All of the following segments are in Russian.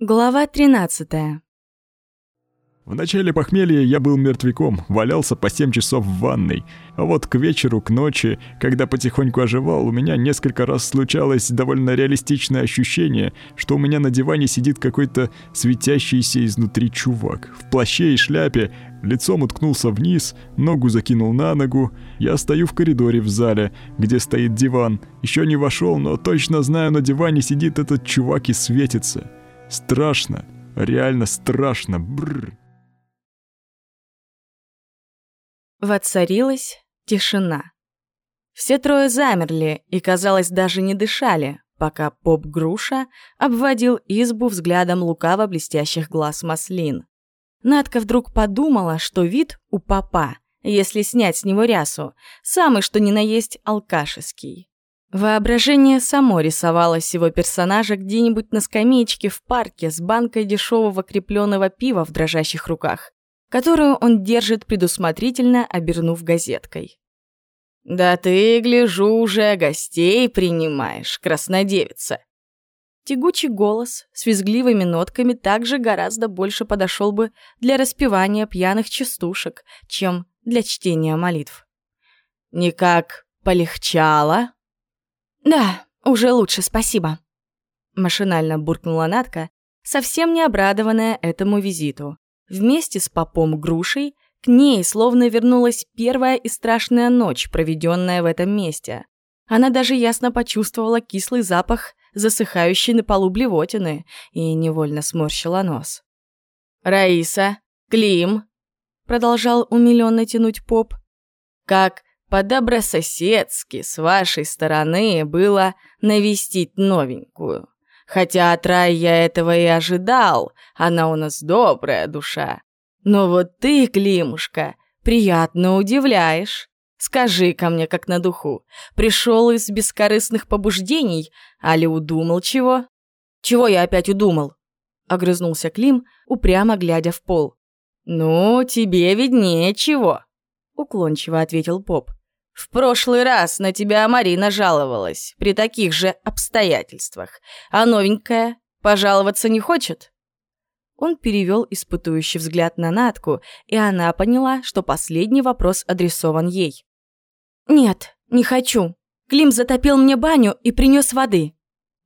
Глава 13 В начале похмелья я был мертвяком, валялся по 7 часов в ванной. А вот к вечеру, к ночи, когда потихоньку оживал, у меня несколько раз случалось довольно реалистичное ощущение, что у меня на диване сидит какой-то светящийся изнутри чувак. В плаще и шляпе, лицом уткнулся вниз, ногу закинул на ногу. Я стою в коридоре в зале, где стоит диван. Еще не вошел, но точно знаю, на диване сидит этот чувак и светится. Страшно, реально страшно, бррр. Воцарилась тишина. Все трое замерли и, казалось, даже не дышали, пока поп-груша обводил избу взглядом лукаво блестящих глаз маслин. Надка вдруг подумала, что вид у папа, если снять с него рясу, самый что ни на есть алкашеский. Воображение само рисовалось его персонажа где-нибудь на скамеечке в парке с банкой дешевого крепленного пива в дрожащих руках, которую он держит предусмотрительно, обернув газеткой. «Да ты, гляжу, уже гостей принимаешь, краснодевица!» Тягучий голос с визгливыми нотками также гораздо больше подошел бы для распевания пьяных частушек, чем для чтения молитв. «Никак полегчало?» «Да, уже лучше, спасибо», — машинально буркнула Натка, совсем не обрадованная этому визиту. Вместе с попом Грушей к ней словно вернулась первая и страшная ночь, проведенная в этом месте. Она даже ясно почувствовала кислый запах засыхающей на полу блевотины и невольно сморщила нос. «Раиса, Клим», — продолжал умилённо тянуть поп, — «как по-добрососедски с вашей стороны было навестить новенькую. Хотя от Рай я этого и ожидал, она у нас добрая душа. Но вот ты, Климушка, приятно удивляешь. скажи ко мне как на духу, пришел из бескорыстных побуждений, али удумал чего? Чего я опять удумал? Огрызнулся Клим, упрямо глядя в пол. «Ну, тебе виднее чего», — уклончиво ответил Поп. В прошлый раз на тебя Марина жаловалась при таких же обстоятельствах, а новенькая пожаловаться не хочет?» Он перевел испытующий взгляд на Натку, и она поняла, что последний вопрос адресован ей. «Нет, не хочу. Клим затопил мне баню и принес воды».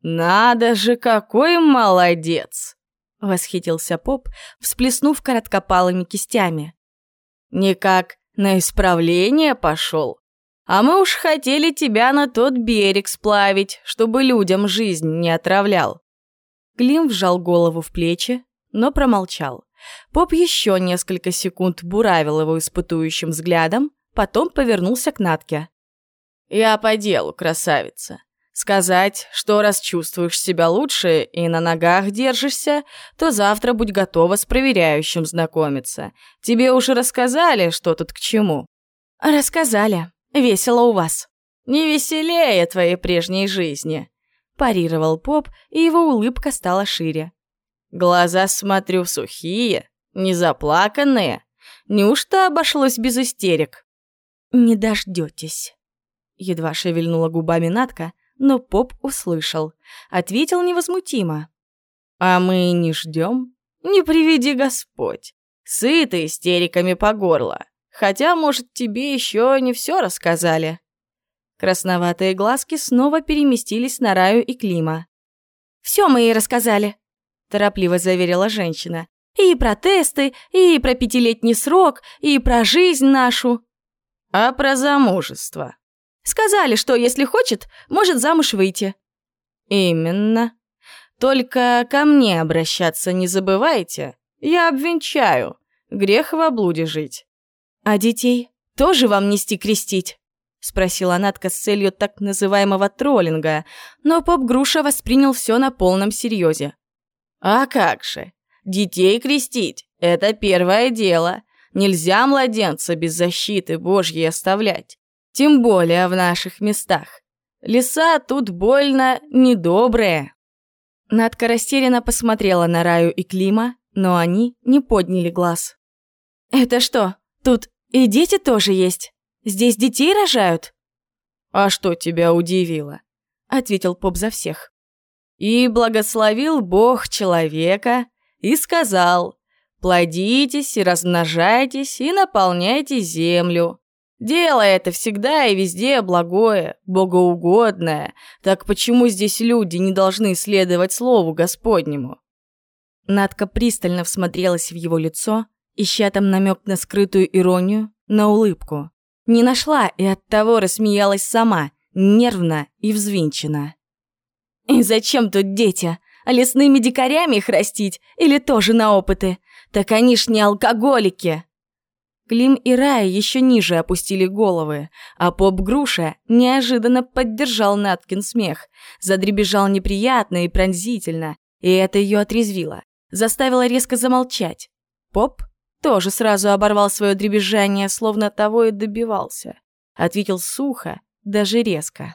«Надо же, какой молодец!» — восхитился поп, всплеснув короткопалыми кистями. «Никак на исправление пошел. А мы уж хотели тебя на тот берег сплавить, чтобы людям жизнь не отравлял». Клим вжал голову в плечи, но промолчал. Поп еще несколько секунд буравил его испытующим взглядом, потом повернулся к Натке. «Я по делу, красавица. Сказать, что раз чувствуешь себя лучше и на ногах держишься, то завтра будь готова с проверяющим знакомиться. Тебе уже рассказали, что тут к чему?» «Рассказали», Весело у вас. Не веселее твоей прежней жизни, парировал поп, и его улыбка стала шире. Глаза, смотрю, сухие, не заплаканные. Неужто обошлось без истерик? Не дождетесь. Едва шевельнула губами Натка, но поп услышал. Ответил невозмутимо. А мы не ждем. Не приведи Господь. Сыты истериками по горло. Хотя, может, тебе еще не все рассказали». Красноватые глазки снова переместились на Раю и Клима. «Все мы ей рассказали», — торопливо заверила женщина. «И про тесты, и про пятилетний срок, и про жизнь нашу». «А про замужество?» «Сказали, что, если хочет, может замуж выйти». «Именно. Только ко мне обращаться не забывайте. Я обвенчаю. Грех в облуде жить». «А детей тоже вам нести крестить?» — спросила Натка с целью так называемого троллинга, но поп-груша воспринял все на полном серьезе. «А как же? Детей крестить — это первое дело. Нельзя младенца без защиты Божьей оставлять. Тем более в наших местах. Леса тут больно недобрые». Надка растерянно посмотрела на Раю и Клима, но они не подняли глаз. «Это что, тут и дети тоже есть. Здесь детей рожают?» «А что тебя удивило?» — ответил поп за всех. И благословил Бог человека и сказал, «Плодитесь и размножайтесь и наполняйте землю». Дело это всегда и везде благое, богоугодное. Так почему здесь люди не должны следовать Слову Господнему? Надка пристально всмотрелась в его лицо, ища там намек на скрытую иронию, на улыбку. Не нашла и оттого рассмеялась сама, нервно и взвинчена. «И зачем тут дети? Лесными дикарями их растить или тоже на опыты? Так они ж не алкоголики!» Клим и Рая еще ниже опустили головы, а поп-груша неожиданно поддержал Наткин смех, задребежал неприятно и пронзительно, и это ее отрезвило, заставило резко замолчать. Поп тоже сразу оборвал свое дребезжание, словно того и добивался. Ответил сухо, даже резко.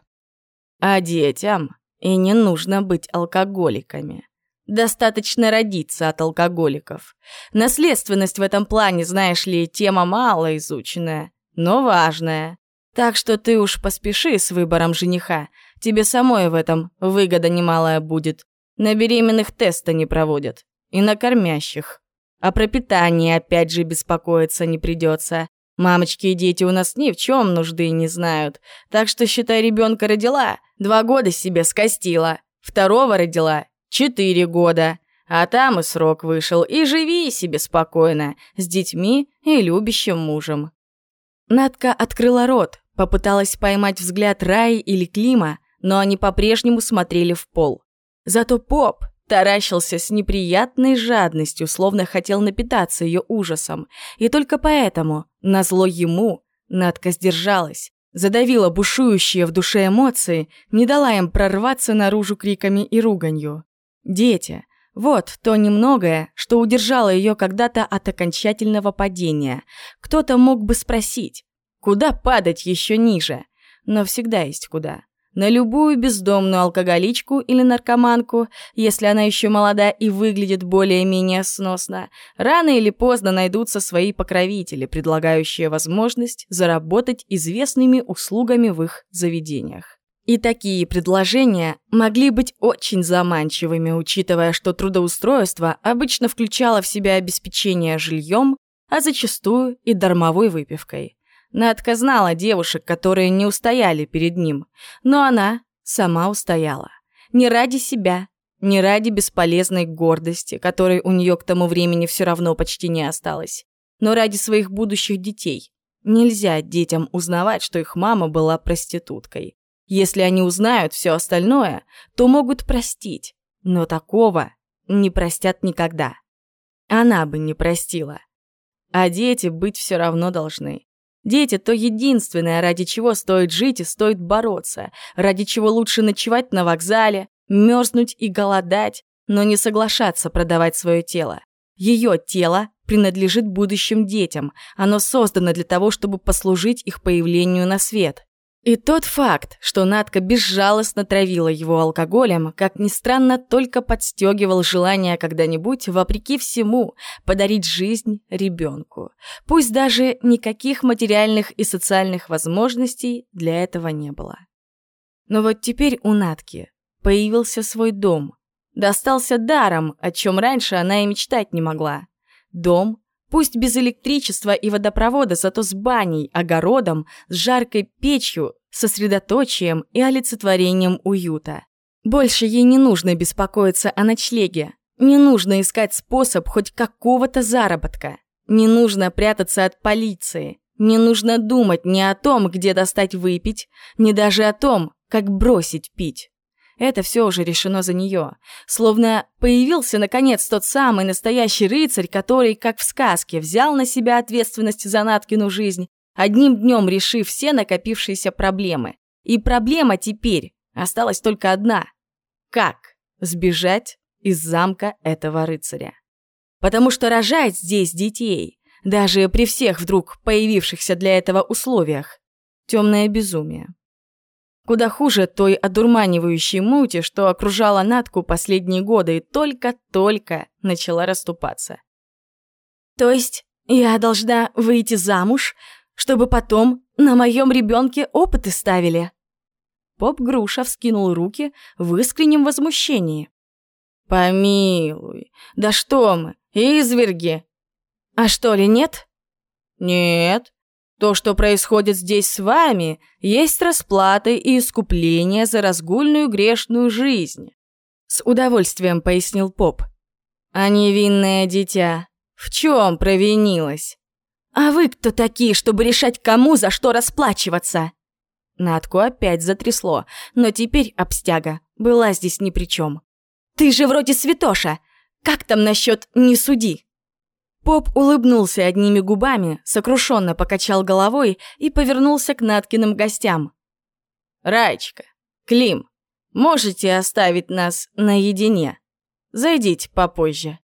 «А детям и не нужно быть алкоголиками. Достаточно родиться от алкоголиков. Наследственность в этом плане, знаешь ли, тема мало изученная, но важная. Так что ты уж поспеши с выбором жениха. Тебе самой в этом выгода немалая будет. На беременных теста не проводят. И на кормящих. А про питание опять же беспокоиться не придется. Мамочки и дети у нас ни в чем нужды не знают. Так что, считай, ребенка родила, два года себе скостила. Второго родила Четыре года. А там и срок вышел, и живи себе спокойно, с детьми и любящим мужем. Надка открыла рот, попыталась поймать взгляд Раи или Клима, но они по-прежнему смотрели в пол. Зато поп таращился с неприятной жадностью, словно хотел напитаться ее ужасом. И только поэтому, назло ему, Надка сдержалась, задавила бушующие в душе эмоции, не дала им прорваться наружу криками и руганью. Дети. Вот то немногое, что удержало ее когда-то от окончательного падения. Кто-то мог бы спросить, куда падать еще ниже? Но всегда есть куда. На любую бездомную алкоголичку или наркоманку, если она еще молода и выглядит более-менее сносно, рано или поздно найдутся свои покровители, предлагающие возможность заработать известными услугами в их заведениях. И такие предложения могли быть очень заманчивыми, учитывая, что трудоустройство обычно включало в себя обеспечение жильем, а зачастую и дармовой выпивкой. Надка знала девушек, которые не устояли перед ним, но она сама устояла. Не ради себя, не ради бесполезной гордости, которой у нее к тому времени все равно почти не осталось, но ради своих будущих детей. Нельзя детям узнавать, что их мама была проституткой. Если они узнают все остальное, то могут простить, но такого не простят никогда. Она бы не простила. А дети быть все равно должны. Дети — то единственное, ради чего стоит жить и стоит бороться, ради чего лучше ночевать на вокзале, мерзнуть и голодать, но не соглашаться продавать свое тело. Ее тело принадлежит будущим детям, оно создано для того, чтобы послужить их появлению на свет. И тот факт, что Надка безжалостно травила его алкоголем, как ни странно, только подстегивал желание когда-нибудь, вопреки всему, подарить жизнь ребенку. Пусть даже никаких материальных и социальных возможностей для этого не было. Но вот теперь у Натки появился свой дом. Достался даром, о чем раньше она и мечтать не могла. Дом, Пусть без электричества и водопровода, зато с баней, огородом, с жаркой печью, сосредоточием и олицетворением уюта. Больше ей не нужно беспокоиться о ночлеге. Не нужно искать способ хоть какого-то заработка. Не нужно прятаться от полиции. Не нужно думать ни о том, где достать выпить, ни даже о том, как бросить пить. Это все уже решено за нее. Словно появился, наконец, тот самый настоящий рыцарь, который, как в сказке, взял на себя ответственность за Наткину жизнь, одним днем решив все накопившиеся проблемы. И проблема теперь осталась только одна. Как сбежать из замка этого рыцаря? Потому что рожать здесь детей, даже при всех вдруг появившихся для этого условиях, темное безумие. Куда хуже той одурманивающей мути, что окружала Натку последние годы и только-только начала расступаться. «То есть я должна выйти замуж, чтобы потом на моем ребенке опыты ставили?» Поп Груша вскинул руки в искреннем возмущении. «Помилуй, да что мы, изверги!» «А что ли нет?» «Нет. То, что происходит здесь с вами, есть расплата и искупление за разгульную грешную жизнь», с удовольствием пояснил поп. «А невинное дитя в чем провинилась?» «А вы кто такие, чтобы решать, кому за что расплачиваться?» Натку опять затрясло, но теперь обстяга была здесь ни при чем. «Ты же вроде святоша! Как там насчет «не суди»?» Поп улыбнулся одними губами, сокрушенно покачал головой и повернулся к Наткиным гостям. «Раечка, Клим, можете оставить нас наедине? Зайдите попозже».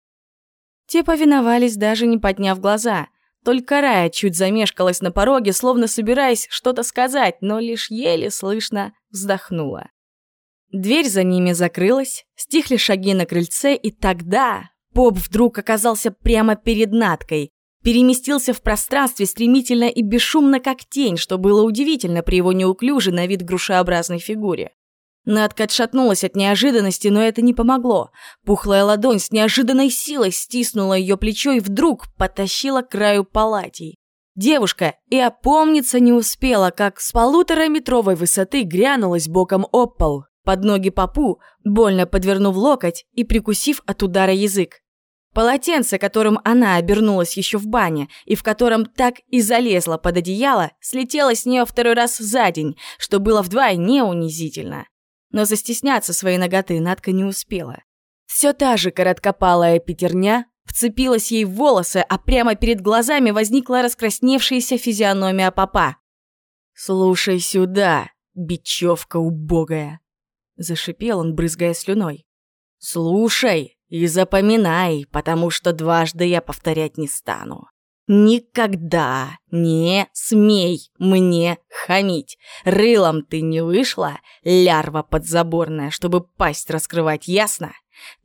Те повиновались, даже не подняв глаза. Только Рая чуть замешкалась на пороге, словно собираясь что-то сказать, но лишь еле слышно вздохнула. Дверь за ними закрылась, стихли шаги на крыльце, и тогда Поп вдруг оказался прямо перед Наткой, переместился в пространстве стремительно и бесшумно, как тень, что было удивительно при его неуклюжей на вид грушеобразной фигуре. Надка отшатнулась от неожиданности, но это не помогло. Пухлая ладонь с неожиданной силой стиснула ее плечо и вдруг потащила к краю палатей. Девушка и опомниться не успела, как с полутораметровой высоты грянулась боком об пол, под ноги попу, больно подвернув локоть и прикусив от удара язык. Полотенце, которым она обернулась еще в бане, и в котором так и залезла под одеяло, слетело с нее второй раз за день, что было вдвойне унизительно. Но застесняться своей ноготы Надка не успела. Все та же короткопалая пятерня вцепилась ей в волосы, а прямо перед глазами возникла раскрасневшаяся физиономия папа. «Слушай сюда, бечевка убогая!» Зашипел он, брызгая слюной. «Слушай и запоминай, потому что дважды я повторять не стану. Никогда не смей мне хамить. Рылом ты не вышла, лярва подзаборная, чтобы пасть раскрывать, ясно?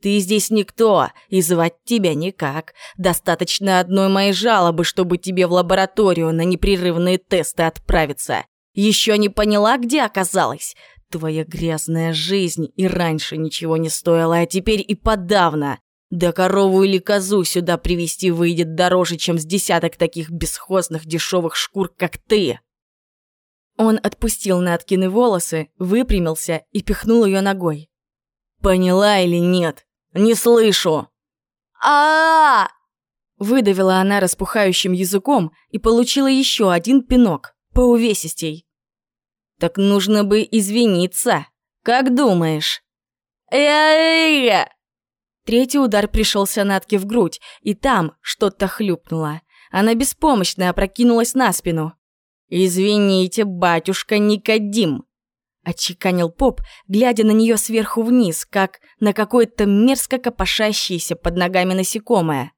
Ты здесь никто, и звать тебя никак. Достаточно одной моей жалобы, чтобы тебе в лабораторию на непрерывные тесты отправиться. Еще не поняла, где оказалась? Твоя грязная жизнь и раньше ничего не стоила, а теперь и подавно. Да корову или козу сюда привести выйдет дороже, чем с десяток таких бесхозных дешевых шкур, как ты. Он отпустил Наткины волосы, выпрямился и пихнул ее ногой. «Поняла или нет? Не слышу!» а, -а, Выдавила она распухающим языком и получила еще один пинок, по увесистей. Так нужно бы извиниться. Как думаешь? Я-я-я! Третий удар пришелся Натке в грудь, и там что-то хлюпнуло. Она беспомощно опрокинулась на спину. «Извините, батюшка Никодим!» Отчеканил поп, глядя на нее сверху вниз, как на какое-то мерзко копошащееся под ногами насекомое.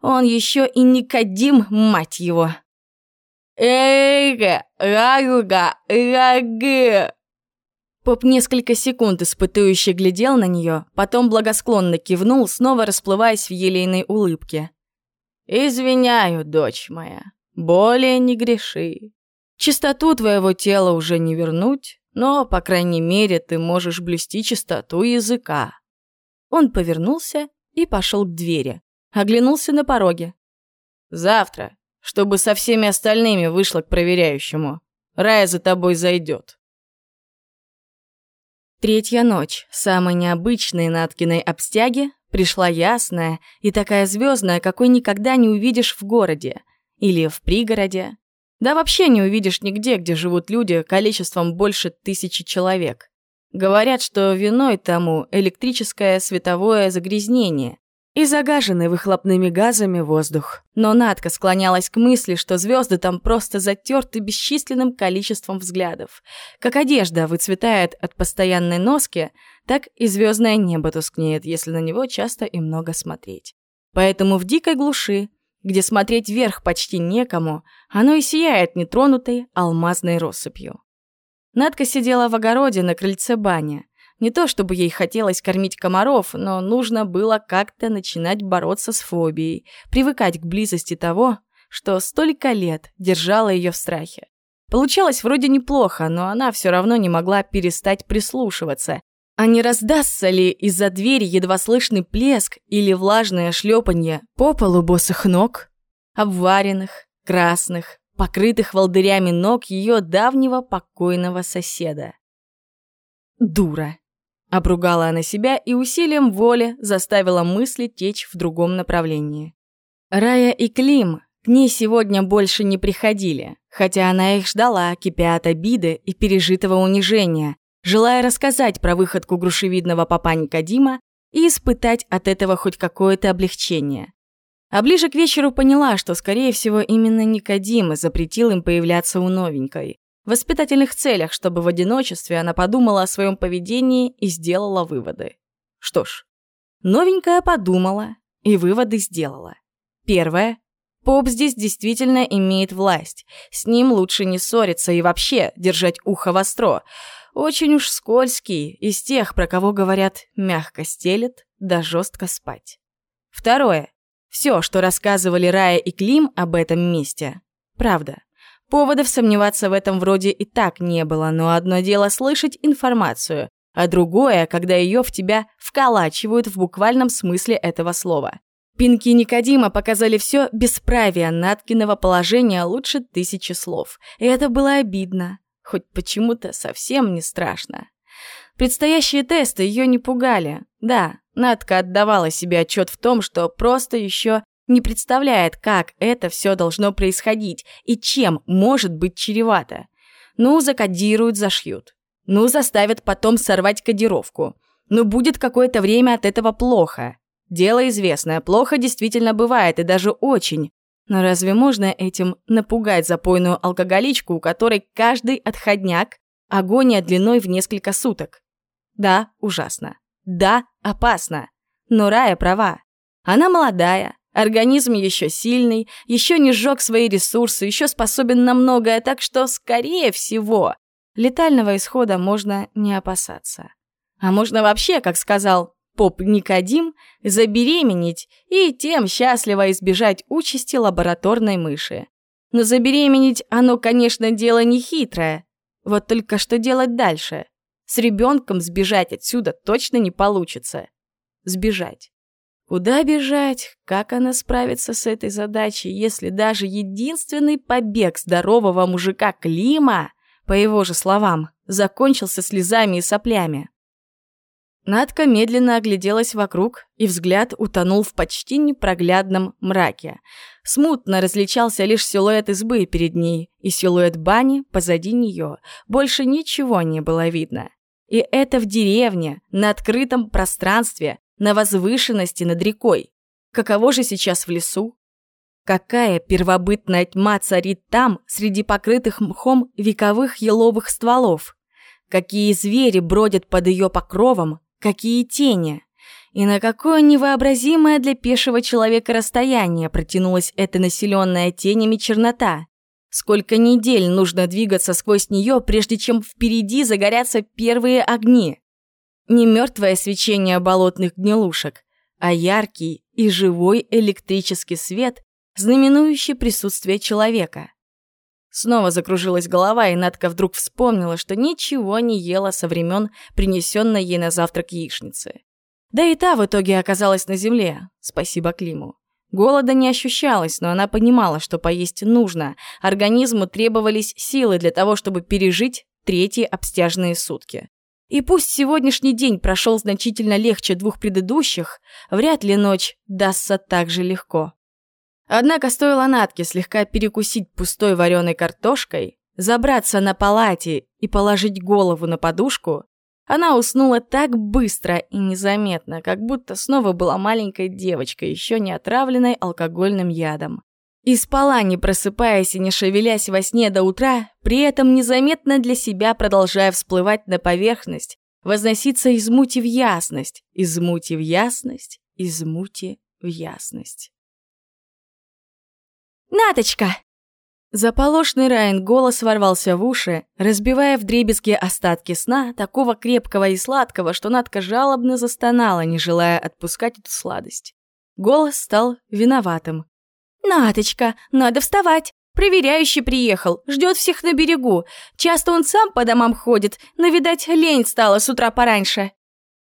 Он еще и Никодим, мать его! Эйга, рага, раге. Поп несколько секунд испытующе глядел на нее, потом благосклонно кивнул, снова расплываясь в елейной улыбке. «Извиняю, дочь моя, более не греши. Чистоту твоего тела уже не вернуть, но, по крайней мере, ты можешь блюсти чистоту языка». Он повернулся и пошел к двери, оглянулся на пороге. «Завтра, чтобы со всеми остальными вышла к проверяющему. Рая за тобой зайдет. Третья ночь, самой необычной Наткиной обстяги, пришла ясная и такая звездная, какой никогда не увидишь в городе или в пригороде. Да вообще не увидишь нигде, где живут люди количеством больше тысячи человек. Говорят, что виной тому электрическое световое загрязнение, и загаженный выхлопными газами воздух. Но Надка склонялась к мысли, что звезды там просто затерты бесчисленным количеством взглядов. Как одежда выцветает от постоянной носки, так и звездное небо тускнеет, если на него часто и много смотреть. Поэтому в дикой глуши, где смотреть вверх почти некому, оно и сияет нетронутой алмазной россыпью. Надка сидела в огороде на крыльце бани. Не то чтобы ей хотелось кормить комаров, но нужно было как-то начинать бороться с фобией, привыкать к близости того, что столько лет держало ее в страхе. Получалось вроде неплохо, но она все равно не могла перестать прислушиваться. А не раздастся ли из-за двери едва слышный плеск или влажное шлепанье по полу босых ног, обваренных, красных, покрытых волдырями ног ее давнего покойного соседа? Дура. Обругала она себя и усилием воли заставила мысли течь в другом направлении. Рая и Клим к ней сегодня больше не приходили, хотя она их ждала, кипя от обиды и пережитого унижения, желая рассказать про выходку грушевидного папа Никодима и испытать от этого хоть какое-то облегчение. А ближе к вечеру поняла, что, скорее всего, именно Никодим запретил им появляться у новенькой. Воспитательных целях, чтобы в одиночестве она подумала о своем поведении и сделала выводы. Что ж, новенькая подумала и выводы сделала. Первое. Поп здесь действительно имеет власть. С ним лучше не ссориться и вообще держать ухо востро. Очень уж скользкий, из тех, про кого говорят «мягко стелет, да жестко спать». Второе. Все, что рассказывали Рая и Клим об этом месте, правда. Поводов сомневаться в этом вроде и так не было, но одно дело слышать информацию, а другое, когда ее в тебя вколачивают в буквальном смысле этого слова. Пинки Никодима показали все бесправие Наткиного положения лучше тысячи слов. И это было обидно, хоть почему-то совсем не страшно. Предстоящие тесты ее не пугали. Да, Натка отдавала себе отчет в том, что просто еще не представляет, как это все должно происходить и чем может быть чревато. Ну, закодируют, зашьют. Ну, заставят потом сорвать кодировку. Ну, будет какое-то время от этого плохо. Дело известное, плохо действительно бывает, и даже очень. Но разве можно этим напугать запойную алкоголичку, у которой каждый отходняк – агония длиной в несколько суток? Да, ужасно. Да, опасно. Но Рая права. Она молодая, Организм еще сильный, еще не сжег свои ресурсы, еще способен на многое, так что, скорее всего, летального исхода можно не опасаться. А можно вообще, как сказал поп Никодим, забеременеть и тем счастливо избежать участи лабораторной мыши. Но забеременеть оно, конечно, дело не хитрое. Вот только что делать дальше? С ребенком сбежать отсюда точно не получится. Сбежать. Куда бежать? Как она справится с этой задачей, если даже единственный побег здорового мужика Клима, по его же словам, закончился слезами и соплями? Надка медленно огляделась вокруг, и взгляд утонул в почти непроглядном мраке. Смутно различался лишь силуэт избы перед ней и силуэт бани позади нее. Больше ничего не было видно. И это в деревне, на открытом пространстве, на возвышенности над рекой. Каково же сейчас в лесу? Какая первобытная тьма царит там, среди покрытых мхом вековых еловых стволов? Какие звери бродят под ее покровом? Какие тени? И на какое невообразимое для пешего человека расстояние протянулась эта населенная тенями чернота? Сколько недель нужно двигаться сквозь нее, прежде чем впереди загорятся первые огни? Не мертвое свечение болотных гнилушек, а яркий и живой электрический свет, знаменующий присутствие человека. Снова закружилась голова, и Надка вдруг вспомнила, что ничего не ела со времен принесенной ей на завтрак яичницы. Да и та в итоге оказалась на земле, спасибо Климу. Голода не ощущалось, но она понимала, что поесть нужно. Организму требовались силы для того, чтобы пережить третьи обстяжные сутки. И пусть сегодняшний день прошел значительно легче двух предыдущих, вряд ли ночь дастся так же легко. Однако стоило Натке слегка перекусить пустой вареной картошкой, забраться на палате и положить голову на подушку, она уснула так быстро и незаметно, как будто снова была маленькой девочкой, еще не отравленной алкогольным ядом. И спала, не просыпаясь и не шевелясь во сне до утра, при этом незаметно для себя продолжая всплывать на поверхность, возноситься из мути в ясность, из мути в ясность, из мути в ясность. «Наточка!» Заполошный Райан голос ворвался в уши, разбивая вдребезги остатки сна, такого крепкого и сладкого, что Натка жалобно застонала, не желая отпускать эту сладость. Голос стал виноватым, «Наточка, надо вставать! Проверяющий приехал, ждет всех на берегу. Часто он сам по домам ходит, но, видать, лень стала с утра пораньше».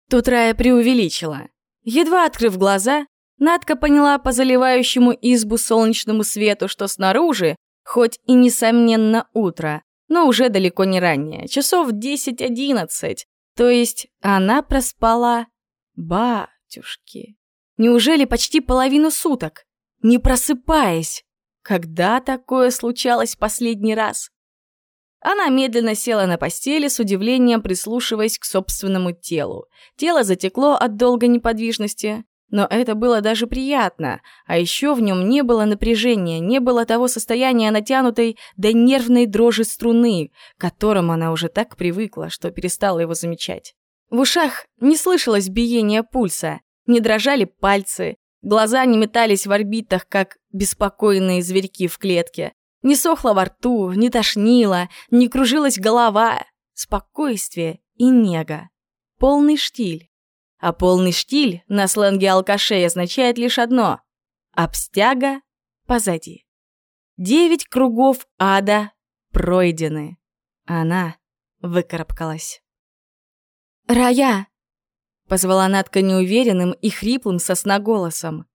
Тут Рая преувеличила. Едва открыв глаза, Надка поняла по заливающему избу солнечному свету, что снаружи, хоть и несомненно утро, но уже далеко не раннее, часов 10-11. То есть она проспала... Батюшки. Неужели почти половину суток? Не просыпаясь. Когда такое случалось последний раз? Она медленно села на постели, с удивлением прислушиваясь к собственному телу. Тело затекло от долгой неподвижности, но это было даже приятно, а еще в нем не было напряжения, не было того состояния натянутой до нервной дрожи струны, к которому она уже так привыкла, что перестала его замечать. В ушах не слышалось биения пульса, не дрожали пальцы, глаза не метались в орбитах, как беспокойные зверьки в клетке, не сохло во рту, не тошнило, не кружилась голова. Спокойствие и нега. Полный штиль. А полный штиль на сленге алкашей означает лишь одно — обстяга позади. Девять кругов ада пройдены. Она выкарабкалась. «Рая!» — позвала Натка неуверенным и хриплым сосноголосом.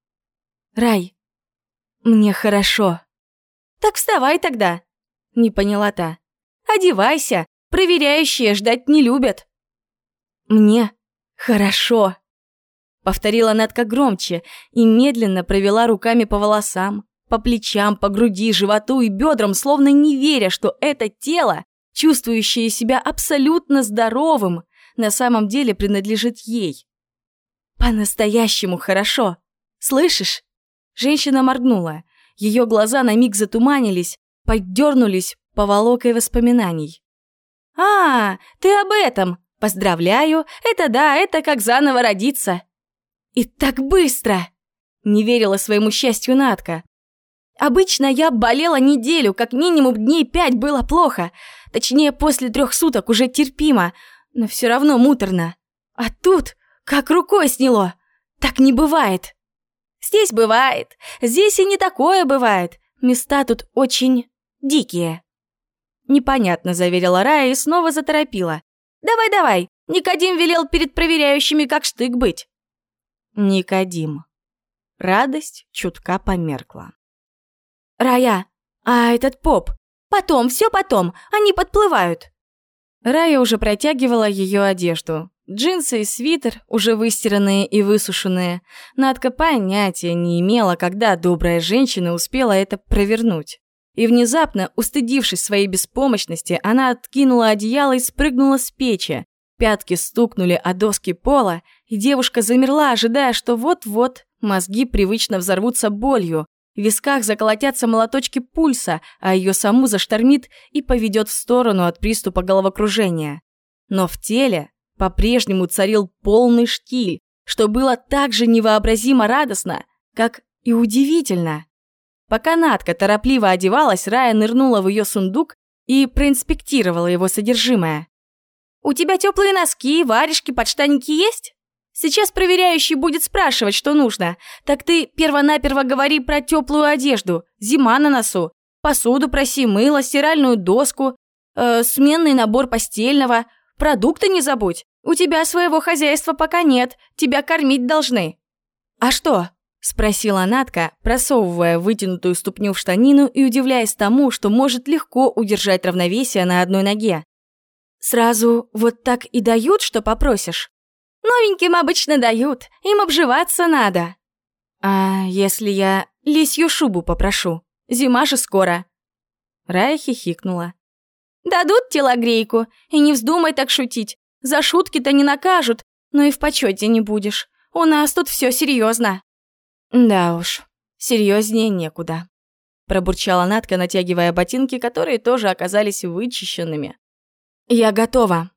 «Рай, мне хорошо». «Так вставай тогда!» — не поняла та. «Одевайся, проверяющие ждать не любят». «Мне «Хорошо», — повторила Надка громче и медленно провела руками по волосам, по плечам, по груди, животу и бедрам, словно не веря, что это тело, чувствующее себя абсолютно здоровым, на самом деле принадлежит ей. «По-настоящему хорошо. Слышишь?» Женщина моргнула. Ее глаза на миг затуманились, поддернулись поволокой воспоминаний. «А, ты об этом!» Поздравляю, это да, это как заново родиться. И так быстро! Не верила своему счастью Натка. Обычно я болела неделю, как минимум дней пять было плохо. Точнее, после трех суток уже терпимо, но все равно муторно. А тут как рукой сняло. Так не бывает. Здесь бывает. Здесь и не такое бывает. Места тут очень дикие. Непонятно, заверила Рая и снова заторопила. Давай-давай, Никодим велел перед проверяющими как штык быть. Никодим. Радость чутка померкла. Рая, а этот поп? Потом, все потом, они подплывают. Рая уже протягивала ее одежду. Джинсы и свитер, уже выстиранные и высушенные. Надка понятия не имела, когда добрая женщина успела это провернуть. И внезапно, устыдившись своей беспомощности, она откинула одеяло и спрыгнула с печи. Пятки стукнули о доски пола, и девушка замерла, ожидая, что вот-вот мозги привычно взорвутся болью, в висках заколотятся молоточки пульса, а ее саму заштормит и поведет в сторону от приступа головокружения. Но в теле по-прежнему царил полный штиль, что было так же невообразимо радостно, как и удивительно. Пока Надка торопливо одевалась, Рая нырнула в ее сундук и проинспектировала его содержимое. «У тебя теплые носки, варежки, подштанники есть?» Сейчас проверяющий будет спрашивать, что нужно. Так ты первонаперво говори про теплую одежду, зима на носу. Посуду проси, мыло, стиральную доску, э, сменный набор постельного. Продукты не забудь. У тебя своего хозяйства пока нет, тебя кормить должны. А что, Спросила Натка, просовывая вытянутую ступню в штанину и удивляясь тому, что может легко удержать равновесие на одной ноге. «Сразу вот так и дают, что попросишь?» «Новеньким обычно дают, им обживаться надо». «А если я лисью шубу попрошу? Зима же скоро». Рая хихикнула. «Дадут телогрейку, и не вздумай так шутить. За шутки-то не накажут, но и в почете не будешь. У нас тут все серьезно. «Да уж, серьезнее некуда», — пробурчала Натка, натягивая ботинки, которые тоже оказались вычищенными. «Я готова».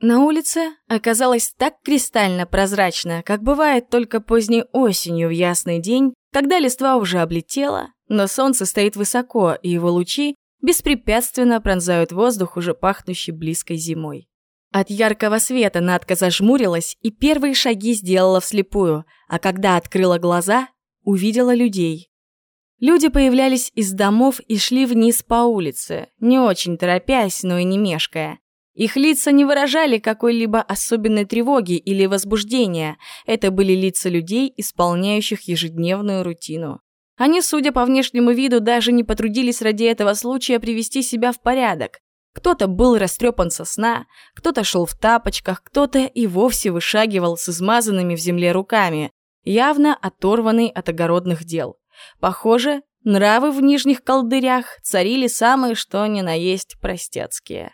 На улице оказалось так кристально прозрачно, как бывает только поздней осенью в ясный день, когда листва уже облетела, но солнце стоит высоко, и его лучи беспрепятственно пронзают воздух, уже пахнущий близкой зимой. От яркого света Надка зажмурилась и первые шаги сделала вслепую, а когда открыла глаза, увидела людей. Люди появлялись из домов и шли вниз по улице, не очень торопясь, но и не мешкая. Их лица не выражали какой-либо особенной тревоги или возбуждения. Это были лица людей, исполняющих ежедневную рутину. Они, судя по внешнему виду, даже не потрудились ради этого случая привести себя в порядок. Кто-то был растрепан со сна, кто-то шел в тапочках, кто-то и вовсе вышагивал с измазанными в земле руками, явно оторванный от огородных дел. Похоже, нравы в нижних колдырях царили самые что ни на есть простецкие.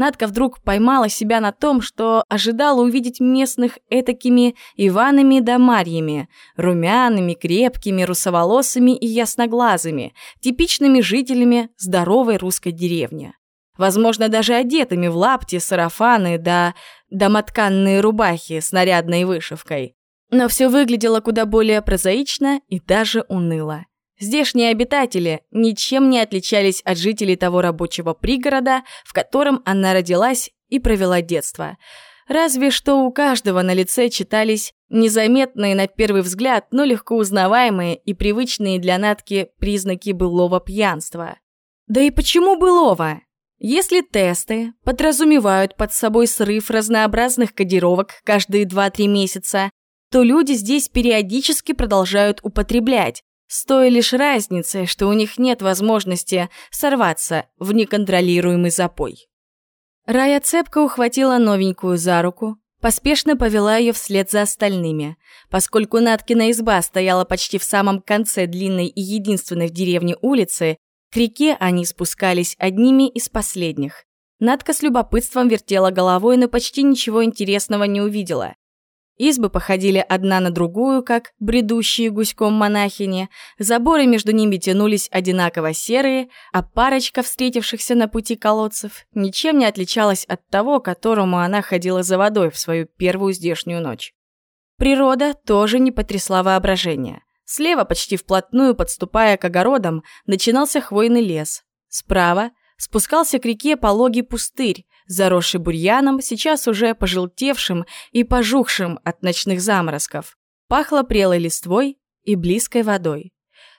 Надка вдруг поймала себя на том, что ожидала увидеть местных этакими Иванами да Марьями, румяными, крепкими, русоволосыми и ясноглазыми, типичными жителями здоровой русской деревни. Возможно, даже одетыми в лапти, сарафаны да домотканные рубахи с нарядной вышивкой. Но все выглядело куда более прозаично и даже уныло. Здешние обитатели ничем не отличались от жителей того рабочего пригорода, в котором она родилась и провела детство. Разве что у каждого на лице читались незаметные на первый взгляд, но легко узнаваемые и привычные для Натки признаки былого пьянства. Да и почему былого? Если тесты подразумевают под собой срыв разнообразных кодировок каждые 2-3 месяца, то люди здесь периодически продолжают употреблять, с той лишь разницей, что у них нет возможности сорваться в неконтролируемый запой. Рая цепко ухватила новенькую за руку, поспешно повела ее вслед за остальными. Поскольку Наткина изба стояла почти в самом конце длинной и единственной в деревне улицы, к реке они спускались одними из последних. Надка с любопытством вертела головой, но почти ничего интересного не увидела. Избы походили одна на другую, как бредущие гуськом монахини, заборы между ними тянулись одинаково серые, а парочка встретившихся на пути колодцев ничем не отличалась от того, которому она ходила за водой в свою первую здешнюю ночь. Природа тоже не потрясла воображение. Слева, почти вплотную подступая к огородам, начинался хвойный лес. Справа спускался к реке пологий пустырь, заросший бурьяном, сейчас уже пожелтевшим и пожухшим от ночных заморозков. Пахло прелой листвой и близкой водой.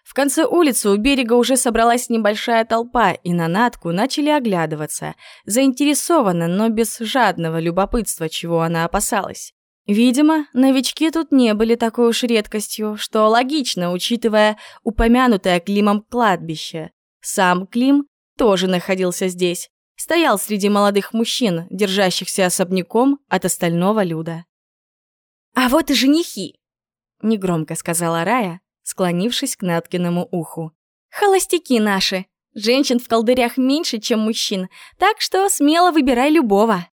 В конце улицы у берега уже собралась небольшая толпа, и на Натку начали оглядываться, заинтересованно, но без жадного любопытства, чего она опасалась. Видимо, новички тут не были такой уж редкостью, что логично, учитывая упомянутое Климом кладбище. Сам Клим тоже находился здесь. Стоял среди молодых мужчин, держащихся особняком от остального люда. «А вот и женихи!» — негромко сказала Рая, склонившись к Наткиному уху. «Холостяки наши! Женщин в колдырях меньше, чем мужчин, так что смело выбирай любого!»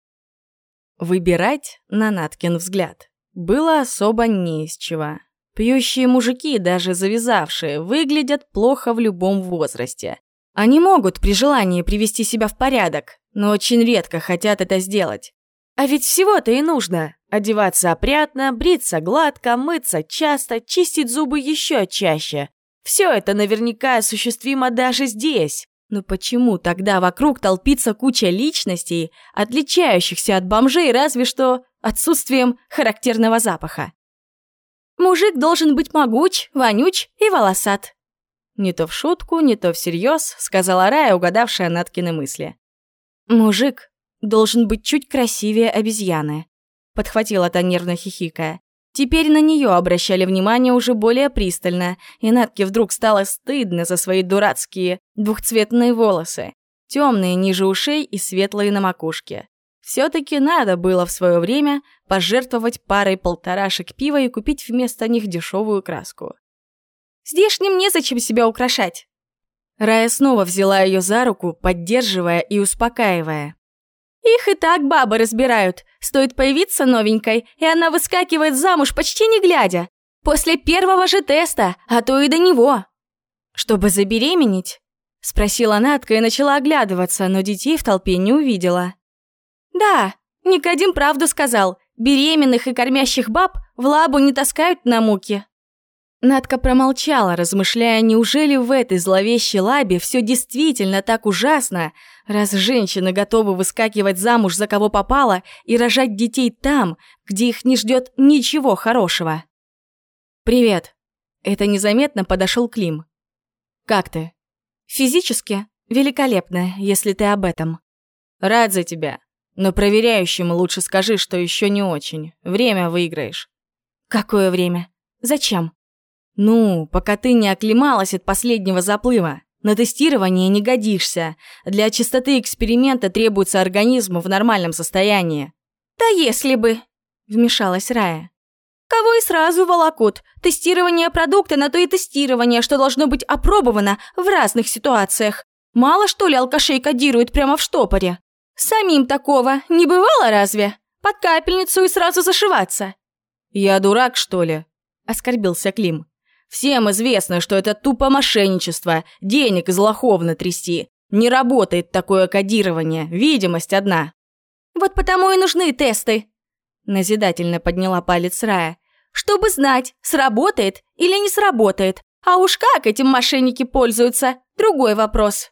Выбирать, на Наткин взгляд, было особо не из чего. Пьющие мужики, даже завязавшие, выглядят плохо в любом возрасте. Они могут при желании привести себя в порядок, но очень редко хотят это сделать. А ведь всего-то и нужно. Одеваться опрятно, бриться гладко, мыться часто, чистить зубы еще чаще. Все это наверняка осуществимо даже здесь. Но почему тогда вокруг толпится куча личностей, отличающихся от бомжей разве что отсутствием характерного запаха? Мужик должен быть могуч, вонюч и волосат. Не то в шутку, не то всерьез, сказала Рая, угадавшая Наткины мысли. «Мужик должен быть чуть красивее обезьяны», подхватила та нервно хихикая. Теперь на нее обращали внимание уже более пристально, и Натке вдруг стало стыдно за свои дурацкие двухцветные волосы, темные ниже ушей и светлые на макушке. Все-таки надо было в свое время пожертвовать парой полторашек пива и купить вместо них дешевую краску. Здешним незачем себя украшать». Рая снова взяла ее за руку, поддерживая и успокаивая. «Их и так бабы разбирают. Стоит появиться новенькой, и она выскакивает замуж почти не глядя. После первого же теста, а то и до него». «Чтобы забеременеть?» — спросила Натка и начала оглядываться, но детей в толпе не увидела. «Да, Никодим правду сказал. Беременных и кормящих баб в лабу не таскают на муки». Надка промолчала, размышляя, неужели в этой зловещей лабе все действительно так ужасно, раз женщины готовы выскакивать замуж за кого попало и рожать детей там, где их не ждет ничего хорошего. «Привет!» Это незаметно подошел Клим. «Как ты?» «Физически великолепно, если ты об этом». «Рад за тебя. Но проверяющему лучше скажи, что еще не очень. Время выиграешь». «Какое время? Зачем?» «Ну, пока ты не оклемалась от последнего заплыва. На тестирование не годишься. Для чистоты эксперимента требуется организм в нормальном состоянии». «Да если бы...» — вмешалась Рая. «Кого и сразу волокут. Тестирование продукта на то и тестирование, что должно быть опробовано в разных ситуациях. Мало что ли алкашей кодируют прямо в штопоре? Самим такого не бывало разве? Под капельницу и сразу зашиваться». «Я дурак, что ли?» — оскорбился Клим. «Всем известно, что это тупо мошенничество, денег из лохов натрясти. Не работает такое кодирование, видимость одна». «Вот потому и нужны тесты», — назидательно подняла палец Рая. «Чтобы знать, сработает или не сработает. А уж как этим мошенники пользуются, другой вопрос».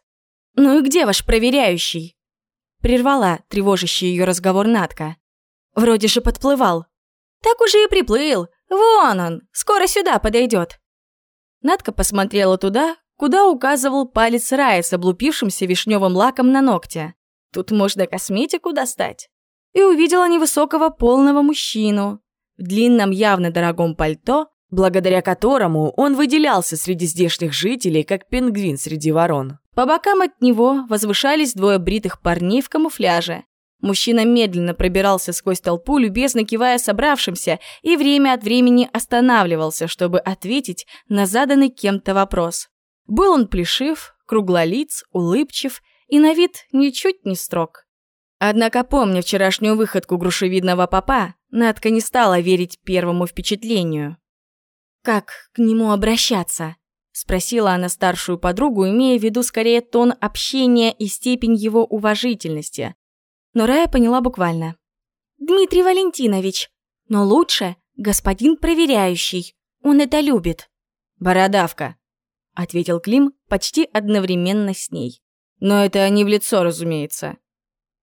«Ну и где ваш проверяющий?» Прервала тревожащий ее разговор Натка. «Вроде же подплывал». «Так уже и приплыл. Вон он, скоро сюда подойдет». Надка посмотрела туда, куда указывал палец Рая с облупившимся вишневым лаком на ногте. Тут можно косметику достать. И увидела невысокого полного мужчину в длинном явно дорогом пальто, благодаря которому он выделялся среди здешних жителей, как пингвин среди ворон. По бокам от него возвышались двое бритых парней в камуфляже. Мужчина медленно пробирался сквозь толпу, любезно кивая собравшимся, и время от времени останавливался, чтобы ответить на заданный кем-то вопрос. Был он плешив, круглолиц, улыбчив и на вид ничуть не строг. Однако, помня вчерашнюю выходку грушевидного попа, Надка не стала верить первому впечатлению. «Как к нему обращаться?» — спросила она старшую подругу, имея в виду скорее тон общения и степень его уважительности но Рая поняла буквально. «Дмитрий Валентинович, но лучше господин проверяющий, он это любит». «Бородавка», — ответил Клим почти одновременно с ней. «Но это не в лицо, разумеется».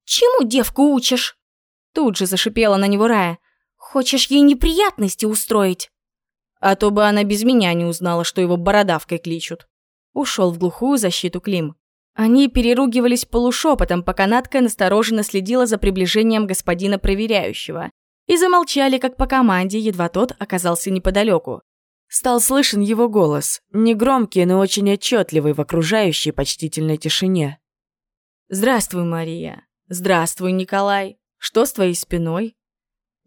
«Чему девку учишь?» Тут же зашипела на него Рая. «Хочешь ей неприятности устроить?» А то бы она без меня не узнала, что его бородавкой кличут. Ушел в глухую защиту Клим. Они переругивались полушепотом, пока Натка настороженно следила за приближением господина проверяющего. И замолчали, как по команде, едва тот оказался неподалеку. Стал слышен его голос, негромкий, но очень отчетливый в окружающей почтительной тишине. «Здравствуй, Мария. Здравствуй, Николай. Что с твоей спиной?»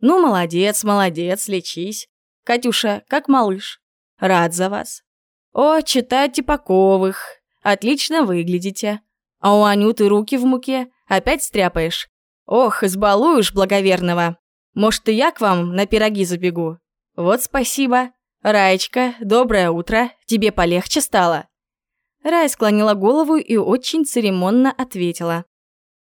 «Ну, молодец, молодец, лечись. Катюша, как малыш. Рад за вас. О, читать Типаковых. Отлично выглядите. А у Анюты руки в муке. Опять стряпаешь? Ох, избалуешь благоверного. Может, и я к вам на пироги забегу? Вот спасибо. Раечка, доброе утро. Тебе полегче стало?» Рая склонила голову и очень церемонно ответила.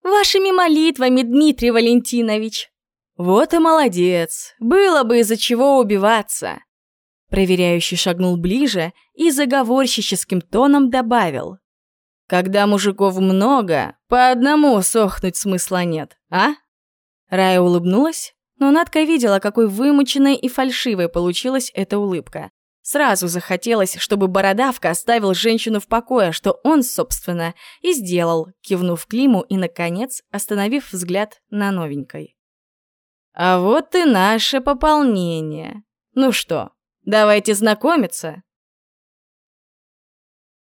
«Вашими молитвами, Дмитрий Валентинович!» «Вот и молодец! Было бы из-за чего убиваться!» Проверяющий шагнул ближе и заговорщическим тоном добавил. «Когда мужиков много, по одному сохнуть смысла нет, а?» Рая улыбнулась, но Надка видела, какой вымученной и фальшивой получилась эта улыбка. Сразу захотелось, чтобы Бородавка оставил женщину в покое, что он, собственно, и сделал, кивнув Климу и, наконец, остановив взгляд на новенькой. «А вот и наше пополнение. Ну что, Давайте знакомиться.